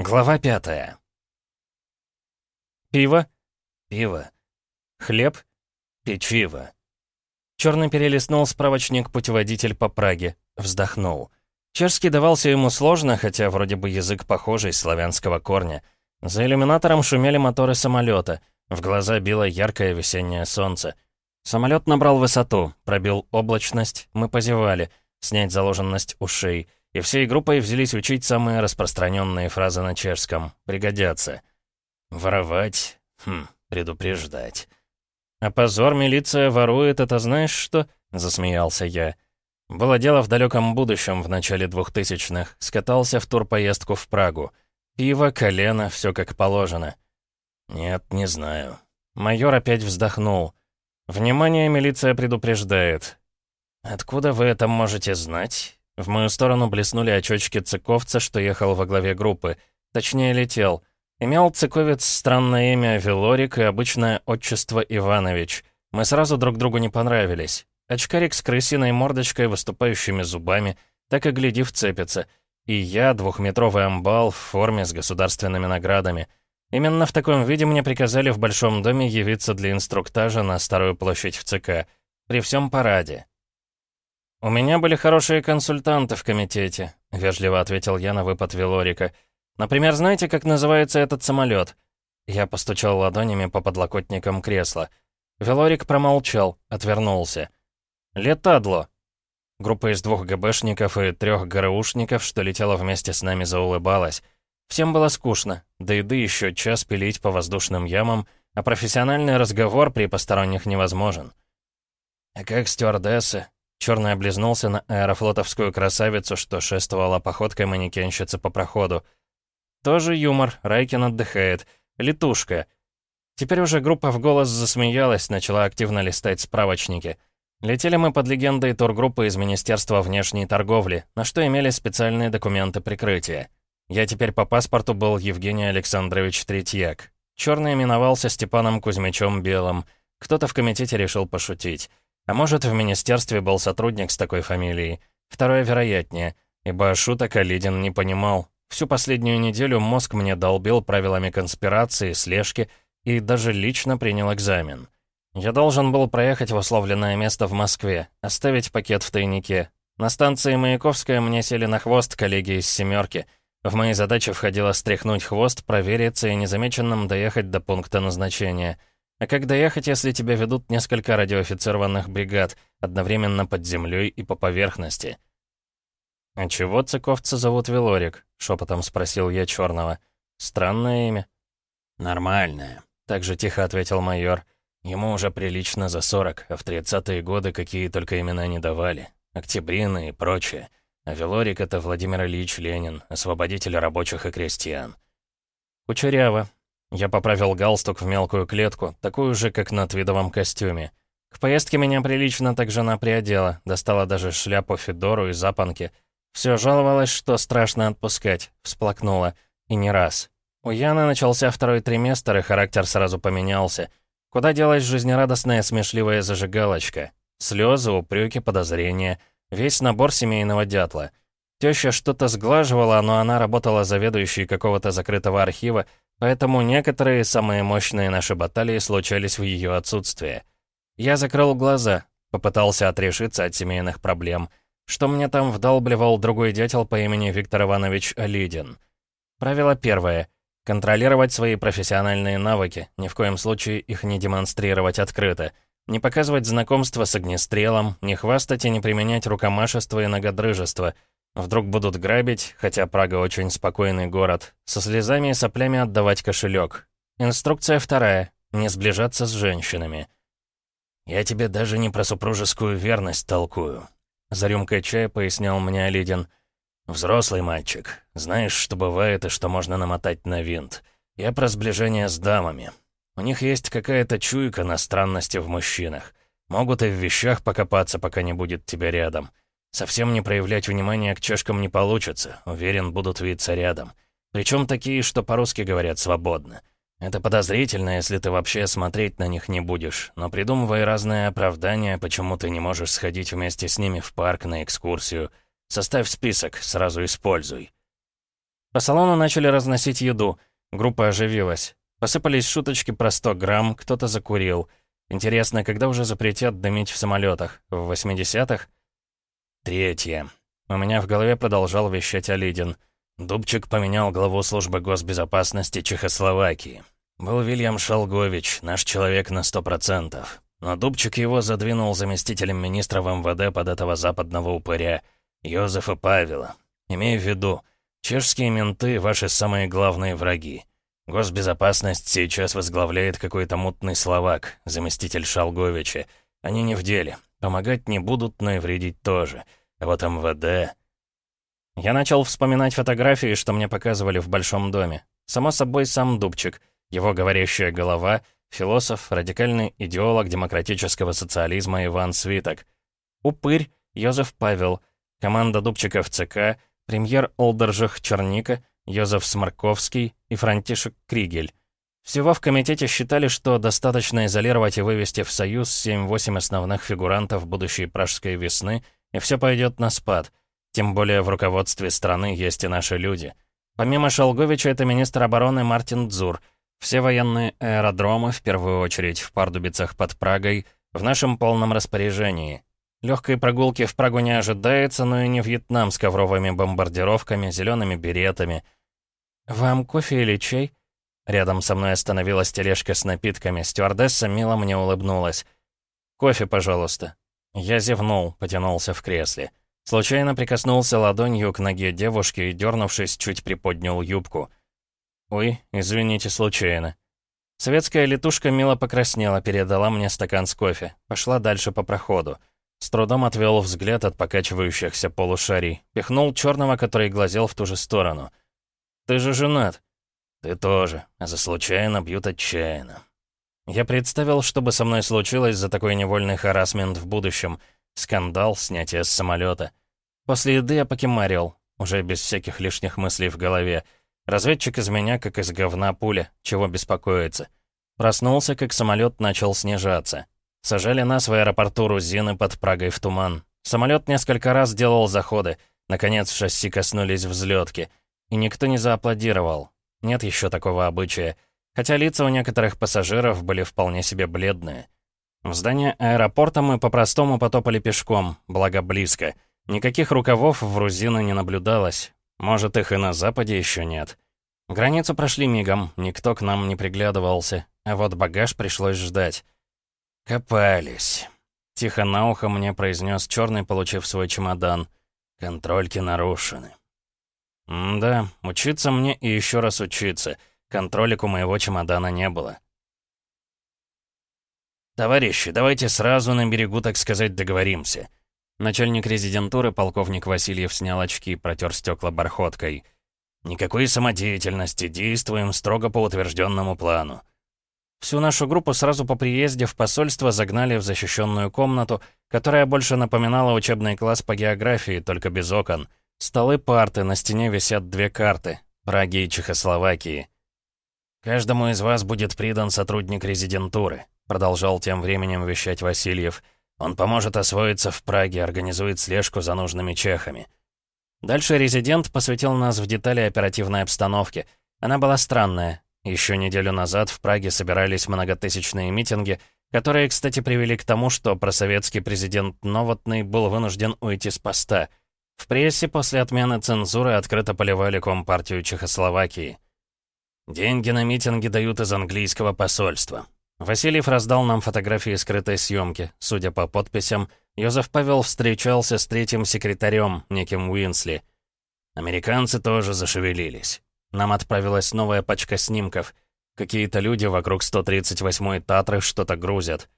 Глава пятая. Пиво? Пиво. Хлеб? Печиво. Черный перелистнул справочник-путеводитель по Праге. Вздохнул. Чешский давался ему сложно, хотя вроде бы язык похожий, славянского корня. За иллюминатором шумели моторы самолета. В глаза било яркое весеннее солнце. Самолет набрал высоту, пробил облачность, мы позевали, снять заложенность ушей — и всей группой взялись учить самые распространенные фразы на чешском. Пригодятся. Воровать? Хм, предупреждать. «А позор, милиция ворует, это знаешь что?» — засмеялся я. Было дело в далеком будущем, в начале двухтысячных. Скатался в турпоездку в Прагу. Пиво, колено, все как положено. «Нет, не знаю». Майор опять вздохнул. «Внимание, милиция предупреждает». «Откуда вы это можете знать?» В мою сторону блеснули очочки цыковца, что ехал во главе группы. Точнее, летел. Имел цыковец странное имя Велорик и обычное отчество Иванович. Мы сразу друг другу не понравились. Очкарик с крысиной мордочкой, выступающими зубами, так и гляди вцепится. И я, двухметровый амбал, в форме с государственными наградами. Именно в таком виде мне приказали в Большом доме явиться для инструктажа на Старую площадь в ЦК. При всем параде. «У меня были хорошие консультанты в комитете», — вежливо ответил я на выпад Велорика. «Например, знаете, как называется этот самолет?» Я постучал ладонями по подлокотникам кресла. Велорик промолчал, отвернулся. «Летадло». Группа из двух ГБшников и трех ГРУшников, что летела вместе с нами, заулыбалась. Всем было скучно, до еды еще час пилить по воздушным ямам, а профессиональный разговор при посторонних невозможен. «А как стюардессы?» Черный облизнулся на аэрофлотовскую красавицу, что шествовала походкой манекенщицы по проходу. Тоже юмор, Райкин отдыхает. Летушка. Теперь уже группа в голос засмеялась, начала активно листать справочники. Летели мы под легендой тургруппы из Министерства внешней торговли, на что имели специальные документы прикрытия. Я теперь по паспорту был Евгений Александрович Третьяк. Черный именовался Степаном Кузьмичем Белым. Кто-то в комитете решил пошутить. А может, в министерстве был сотрудник с такой фамилией. Второе вероятнее, ибо шуток Алидин не понимал. Всю последнюю неделю мозг мне долбил правилами конспирации, слежки и даже лично принял экзамен. Я должен был проехать в условленное место в Москве, оставить пакет в тайнике. На станции Маяковская мне сели на хвост коллеги из «семерки». В мои задачи входило стряхнуть хвост, провериться и незамеченным доехать до пункта назначения — а как доехать, если тебя ведут несколько радиоофицированных бригад, одновременно под землей и по поверхности? «А чего цыковца зовут Велорик?» — шепотом спросил я черного. «Странное имя». «Нормальное», — так же тихо ответил майор. «Ему уже прилично за сорок, а в тридцатые годы какие только имена не давали. Октябрины и прочее. А Велорик — это Владимир Ильич Ленин, освободитель рабочих и крестьян». «Кучеряво», я поправил галстук в мелкую клетку, такую же, как на твидовом костюме. К поездке меня прилично так жена приодела, достала даже шляпу Федору и запонки. Все жаловалась, что страшно отпускать, всплакнула. И не раз. У Яны начался второй триместр, и характер сразу поменялся. Куда делась жизнерадостная смешливая зажигалочка? Слезы, упреки, подозрения. Весь набор семейного дятла. Теща что-то сглаживала, но она работала заведующей какого-то закрытого архива, Поэтому некоторые самые мощные наши баталии случались в ее отсутствие. Я закрыл глаза, попытался отрешиться от семейных проблем. Что мне там вдалбливал другой дятел по имени Виктор Иванович Алидин. Правило первое. Контролировать свои профессиональные навыки, ни в коем случае их не демонстрировать открыто. Не показывать знакомство с огнестрелом, не хвастать и не применять рукомашество и ногодрыжество — Вдруг будут грабить, хотя Прага очень спокойный город, со слезами и соплями отдавать кошелек. Инструкция вторая — не сближаться с женщинами. «Я тебе даже не про супружескую верность толкую», — за рюмкой чая пояснял мне Алидин. «Взрослый мальчик. Знаешь, что бывает и что можно намотать на винт. Я про сближение с дамами. У них есть какая-то чуйка на странности в мужчинах. Могут и в вещах покопаться, пока не будет тебя рядом. Совсем не проявлять внимания к чешкам не получится, уверен, будут видеться рядом. Причем такие, что по-русски говорят свободно. Это подозрительно, если ты вообще смотреть на них не будешь, но придумывай разные оправдания, почему ты не можешь сходить вместе с ними в парк на экскурсию. Составь список, сразу используй. По салону начали разносить еду. Группа оживилась. Посыпались шуточки про 100 грамм, кто-то закурил. Интересно, когда уже запретят дымить в самолетах? В 80-х? Третье. У меня в голове продолжал вещать Алидин. Дубчик поменял главу службы госбезопасности Чехословакии. Был Вильям Шалгович, наш человек на сто процентов. Но Дубчик его задвинул заместителем министра в МВД под этого западного упыря, Йозефа Павела. Имею в виду, чешские менты — ваши самые главные враги. Госбезопасность сейчас возглавляет какой-то мутный словак, заместитель Шалговича. Они не в деле. Помогать не будут, но и вредить тоже. А вот МВД... Я начал вспоминать фотографии, что мне показывали в Большом доме. Само собой, сам Дубчик — его говорящая голова — философ, радикальный идеолог демократического социализма Иван Свиток. Упырь — Йозеф Павел, команда Дубчиков ЦК, премьер Олдержих Черника, Йозеф Сморковский и Франтишек Кригель. Всего в комитете считали, что достаточно изолировать и вывести в Союз 7-8 основных фигурантов будущей пражской весны, и все пойдет на спад. Тем более в руководстве страны есть и наши люди. Помимо Шалговича, это министр обороны Мартин Дзур — все военные аэродромы, в первую очередь в Пардубицах под Прагой, в нашем полном распоряжении. Легкой прогулки в Прагу не ожидается, но и не Вьетнам с ковровыми бомбардировками, зелеными беретами. «Вам кофе или чай?» Рядом со мной остановилась тележка с напитками. Стюардесса мило мне улыбнулась. «Кофе, пожалуйста». Я зевнул, потянулся в кресле. Случайно прикоснулся ладонью к ноге девушки и, дернувшись, чуть приподнял юбку. «Ой, извините, случайно». Советская летушка мило покраснела, передала мне стакан с кофе. Пошла дальше по проходу. С трудом отвел взгляд от покачивающихся полушарий. Пихнул черного, который глазел в ту же сторону. «Ты же женат». «Ты тоже, за случайно бьют отчаянно». Я представил, что бы со мной случилось за такой невольный харасмент в будущем. Скандал, снятие с самолета. После еды я покемарил, уже без всяких лишних мыслей в голове. Разведчик из меня, как из говна пуля, чего беспокоиться. Проснулся, как самолет начал снижаться. Сажали нас в аэропорту Рузины под Прагой в туман. Самолет несколько раз делал заходы. Наконец шасси коснулись взлетки. И никто не зааплодировал. Нет еще такого обычая. Хотя лица у некоторых пассажиров были вполне себе бледные. В здание аэропорта мы по-простому потопали пешком, благо близко. Никаких рукавов в Рузины не наблюдалось. Может, их и на Западе еще нет. Границу прошли мигом, никто к нам не приглядывался, а вот багаж пришлось ждать. «Копались», — тихо на ухо мне произнес черный, получив свой чемодан. «Контрольки нарушены». «Да, учиться мне и еще раз учиться. Контролик у моего чемодана не было». «Товарищи, давайте сразу на берегу, так сказать, договоримся. Начальник резидентуры, полковник Васильев, снял очки и протер стекла бархоткой. «Никакой самодеятельности, действуем строго по утвержденному плану». Всю нашу группу сразу по приезде в посольство загнали в защищенную комнату, которая больше напоминала учебный класс по географии, только без окон. Столы парты, на стене висят две карты — Праги и Чехословакии. «Каждому из вас будет придан сотрудник резидентуры», — продолжал тем временем вещать Васильев — он поможет освоиться в Праге, организует слежку за нужными чехами. Дальше резидент посвятил нас в детали оперативной обстановки. Она была странная. Еще неделю назад в Праге собирались многотысячные митинги, которые, кстати, привели к тому, что просоветский президент Новотный был вынужден уйти с поста. В прессе после отмены цензуры открыто поливали Компартию Чехословакии. Деньги на митинги дают из английского посольства. Васильев раздал нам фотографии скрытой съемки. Судя по подписям, Йозеф Павел встречался с третьим секретарем, неким Уинсли. Американцы тоже зашевелились. Нам отправилась новая пачка снимков. Какие-то люди вокруг 138-й Татры что-то грузят.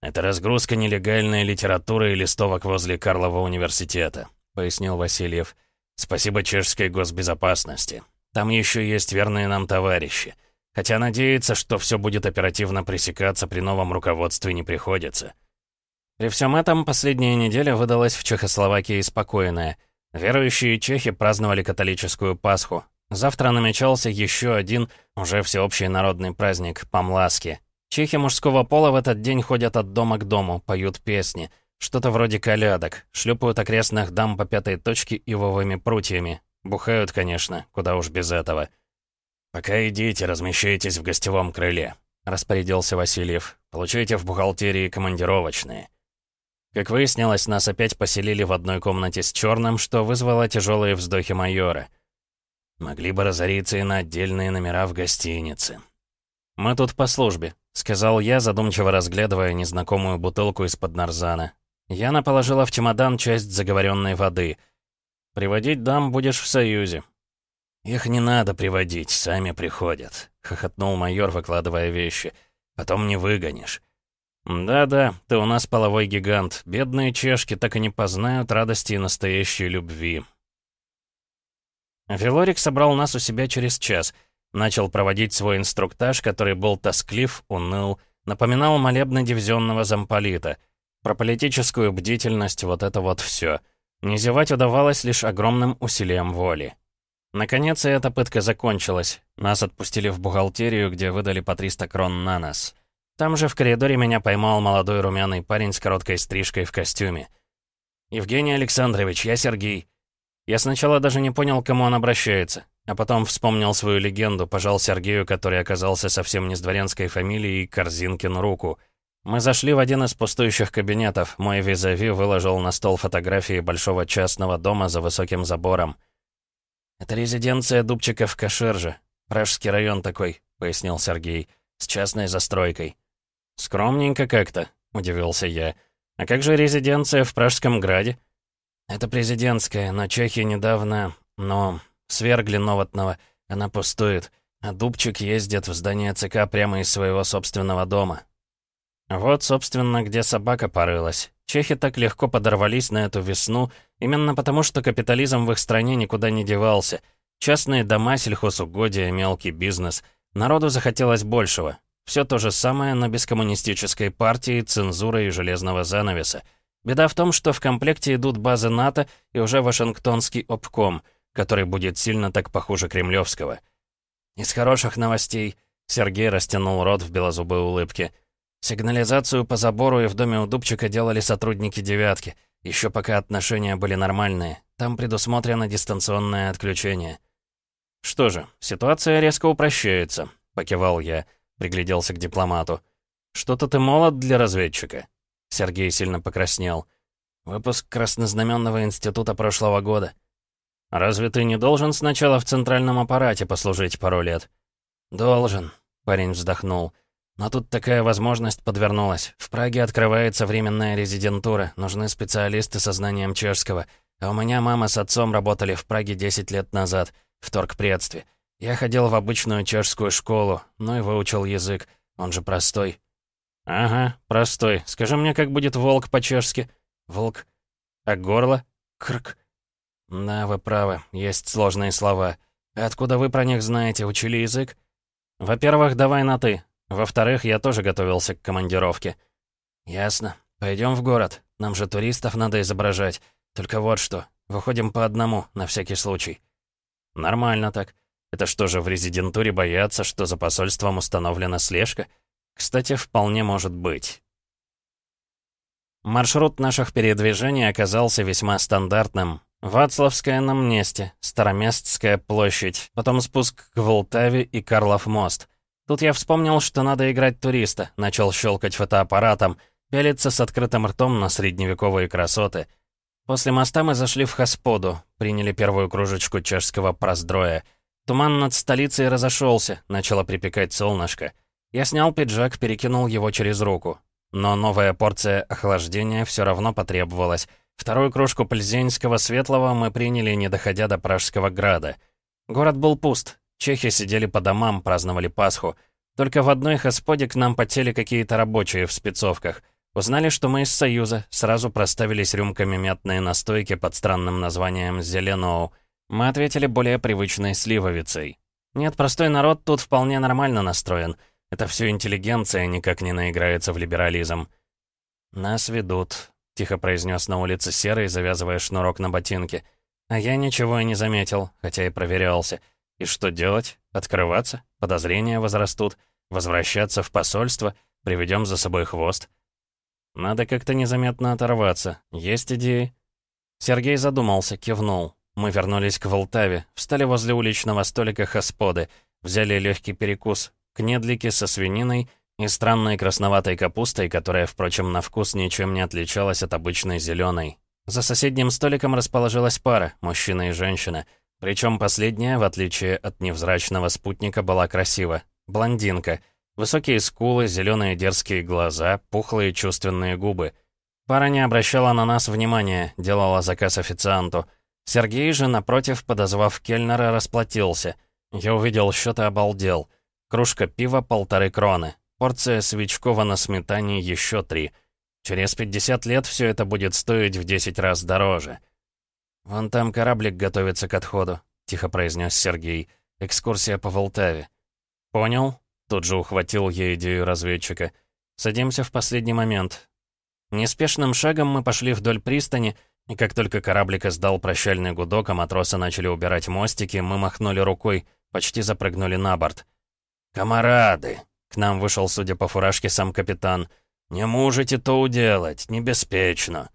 «Это разгрузка нелегальной литературы и листовок возле Карлова университета», — пояснил Васильев. «Спасибо чешской госбезопасности. Там еще есть верные нам товарищи. Хотя надеяться, что все будет оперативно пресекаться при новом руководстве не приходится. При всем этом последняя неделя выдалась в Чехословакии спокойная. Верующие чехи праздновали католическую Пасху. Завтра намечался еще один, уже всеобщий народный праздник — Памласки. Чехи мужского пола в этот день ходят от дома к дому, поют песни. Что-то вроде колядок, шлепают окрестных дам по пятой точке ивовыми прутьями. Бухают, конечно, куда уж без этого. «Пока идите, размещайтесь в гостевом крыле», — распорядился Васильев. «Получайте в бухгалтерии командировочные». Как выяснилось, нас опять поселили в одной комнате с черным, что вызвало тяжелые вздохи майора. Могли бы разориться и на отдельные номера в гостинице. «Мы тут по службе», — сказал я, задумчиво разглядывая незнакомую бутылку из-под нарзана. Яна положила в чемодан часть заговоренной воды. «Приводить дам будешь в Союзе». «Их не надо приводить, сами приходят», — хохотнул майор, выкладывая вещи. «Потом не выгонишь». «Да-да, ты у нас половой гигант. Бедные чешки так и не познают радости и настоящей любви». Велорик собрал нас у себя через час. Начал проводить свой инструктаж, который был тосклив, уныл, напоминал молебно дивизионного замполита. Про политическую бдительность вот это вот все. Не зевать удавалось лишь огромным усилием воли. Наконец, эта пытка закончилась. Нас отпустили в бухгалтерию, где выдали по 300 крон на нас. Там же в коридоре меня поймал молодой румяный парень с короткой стрижкой в костюме. «Евгений Александрович, я Сергей». Я сначала даже не понял, к кому он обращается, а потом вспомнил свою легенду, пожал Сергею, который оказался совсем не с дворянской фамилией, Корзинкин руку. Мы зашли в один из пустующих кабинетов. Мой визави выложил на стол фотографии большого частного дома за высоким забором. «Это резиденция Дубчика в Каширже. Пражский район такой», — пояснил Сергей, — «с частной застройкой». «Скромненько как-то», — удивился я. «А как же резиденция в Пражском граде?» «Это президентская, но чехи недавно... но... свергли Новотного. Она пустует. А Дубчик ездит в здание ЦК прямо из своего собственного дома». Вот, собственно, где собака порылась. Чехи так легко подорвались на эту весну, именно потому что капитализм в их стране никуда не девался. Частные дома, сельхозугодия, мелкий бизнес. Народу захотелось большего. Все то же самое, но без коммунистической партии, цензуры и железного занавеса. Беда в том, что в комплекте идут базы НАТО и уже Вашингтонский обком, который будет сильно так похуже кремлевского. Из хороших новостей Сергей растянул рот в белозубой улыбке. Сигнализацию по забору и в доме у Дубчика делали сотрудники «девятки», еще пока отношения были нормальные. Там предусмотрено дистанционное отключение. «Что же, ситуация резко упрощается», — покивал я. Пригляделся к дипломату. «Что-то ты молод для разведчика». Сергей сильно покраснел. «Выпуск Краснознаменного института прошлого года». «Разве ты не должен сначала в центральном аппарате послужить пару лет?» «Должен», — парень вздохнул. «Но тут такая возможность подвернулась. В Праге открывается временная резидентура, нужны специалисты со знанием чешского. А у меня мама с отцом работали в Праге 10 лет назад, в торгпредстве. Я ходил в обычную чешскую школу, ну и выучил язык. Он же простой. Ага, простой. Скажи мне, как будет волк по-чешски? Волк. А горло? Крк. Да, вы правы, есть сложные слова. Откуда вы про них знаете, учили язык? Во-первых, давай на «ты». Во-вторых, я тоже готовился к командировке. Ясно. Пойдем в город. Нам же туристов надо изображать. Только вот что. Выходим по одному, на всякий случай. Нормально так. Это что же, в резидентуре боятся, что за посольством установлена слежка? Кстати, вполне может быть. Маршрут наших передвижений оказался весьма стандартным. Вацлавская на Мнесте, Староместская площадь, потом спуск к Волтаве и Карлов мост. Тут я вспомнил, что надо играть туриста, начал щелкать фотоаппаратом, пялиться с открытым ртом на средневековые красоты. После моста мы зашли в Хасподу, приняли первую кружечку чешского проздроя — Туман над столицей разошелся, начало припекать солнышко. Я снял пиджак, перекинул его через руку. Но новая порция охлаждения все равно потребовалась. Вторую кружку пельзенского светлого мы приняли, не доходя до Пражского града. Город был пуст. Чехи сидели по домам, праздновали Пасху. Только в одной господе к нам потели какие-то рабочие в спецовках. Узнали, что мы из Союза, сразу проставились рюмками мятные настойки под странным названием «Зеленоу». Мы ответили более привычной сливовицей. Нет, простой народ тут вполне нормально настроен. Это все интеллигенция никак не наиграется в либерализм. «Нас ведут», — тихо произнес на улице Серый, завязывая шнурок на ботинке. А я ничего и не заметил, хотя и проверялся. И что делать? Открываться? Подозрения возрастут? Возвращаться в посольство? Приведем за собой хвост? Надо как-то незаметно оторваться. Есть идеи? Сергей задумался, кивнул. Мы вернулись к Волтаве, встали возле уличного столика Хасподы, взяли легкий перекус, кнедлики со свининой и странной красноватой капустой, которая, впрочем, на вкус ничем не отличалась от обычной зеленой. За соседним столиком расположилась пара, мужчина и женщина. Причем последняя, в отличие от невзрачного спутника, была красива. Блондинка. Высокие скулы, зеленые дерзкие глаза, пухлые чувственные губы. Пара не обращала на нас внимания, делала заказ официанту. Сергей же, напротив, подозвав кельнера, расплатился. Я увидел счет и обалдел. Кружка пива — полторы кроны. Порция свечкова на сметане — еще три. Через 50 лет все это будет стоить в 10 раз дороже. «Вон там кораблик готовится к отходу», — тихо произнес Сергей. «Экскурсия по Волтаве». «Понял?» — тут же ухватил я идею разведчика. «Садимся в последний момент. Неспешным шагом мы пошли вдоль пристани, и как только кораблик издал прощальный гудок, а матросы начали убирать мостики, мы махнули рукой, почти запрыгнули на борт. «Камарады!» — к нам вышел, судя по фуражке, сам капитан. «Не можете то уделать, небеспечно!»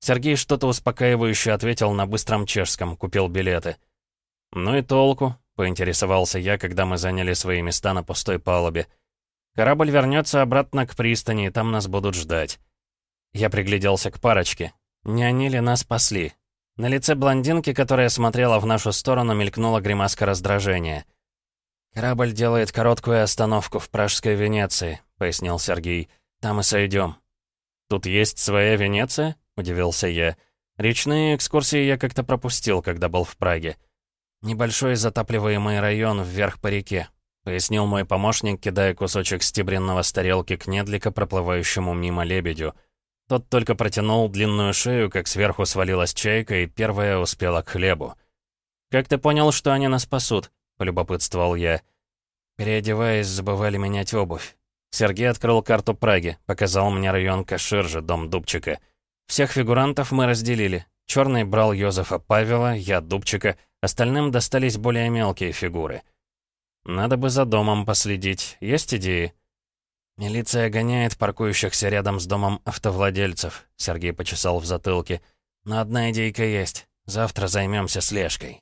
Сергей что-то успокаивающе ответил на быстром чешском, купил билеты. «Ну и толку», — поинтересовался я, когда мы заняли свои места на пустой палубе. «Корабль вернется обратно к пристани, и там нас будут ждать». Я пригляделся к парочке. Не они ли нас спасли? На лице блондинки, которая смотрела в нашу сторону, мелькнула гримаска раздражения. «Корабль делает короткую остановку в Пражской Венеции», — пояснил Сергей. «Там и сойдем». «Тут есть своя Венеция?» — удивился я. «Речные экскурсии я как-то пропустил, когда был в Праге». «Небольшой затапливаемый район вверх по реке», — пояснил мой помощник, кидая кусочек стебренного с тарелки кнедлика, проплывающему мимо лебедю. Тот только протянул длинную шею, как сверху свалилась чайка, и первая успела к хлебу. «Как ты понял, что они нас спасут?» — полюбопытствовал я. Переодеваясь, забывали менять обувь. Сергей открыл карту Праги, показал мне район Каширжи, дом Дубчика. Всех фигурантов мы разделили. Черный брал Йозефа Павела, я Дубчика, остальным достались более мелкие фигуры. Надо бы за домом последить. Есть идеи? «Милиция гоняет паркующихся рядом с домом автовладельцев», — Сергей почесал в затылке. «Но одна идейка есть. Завтра займемся слежкой».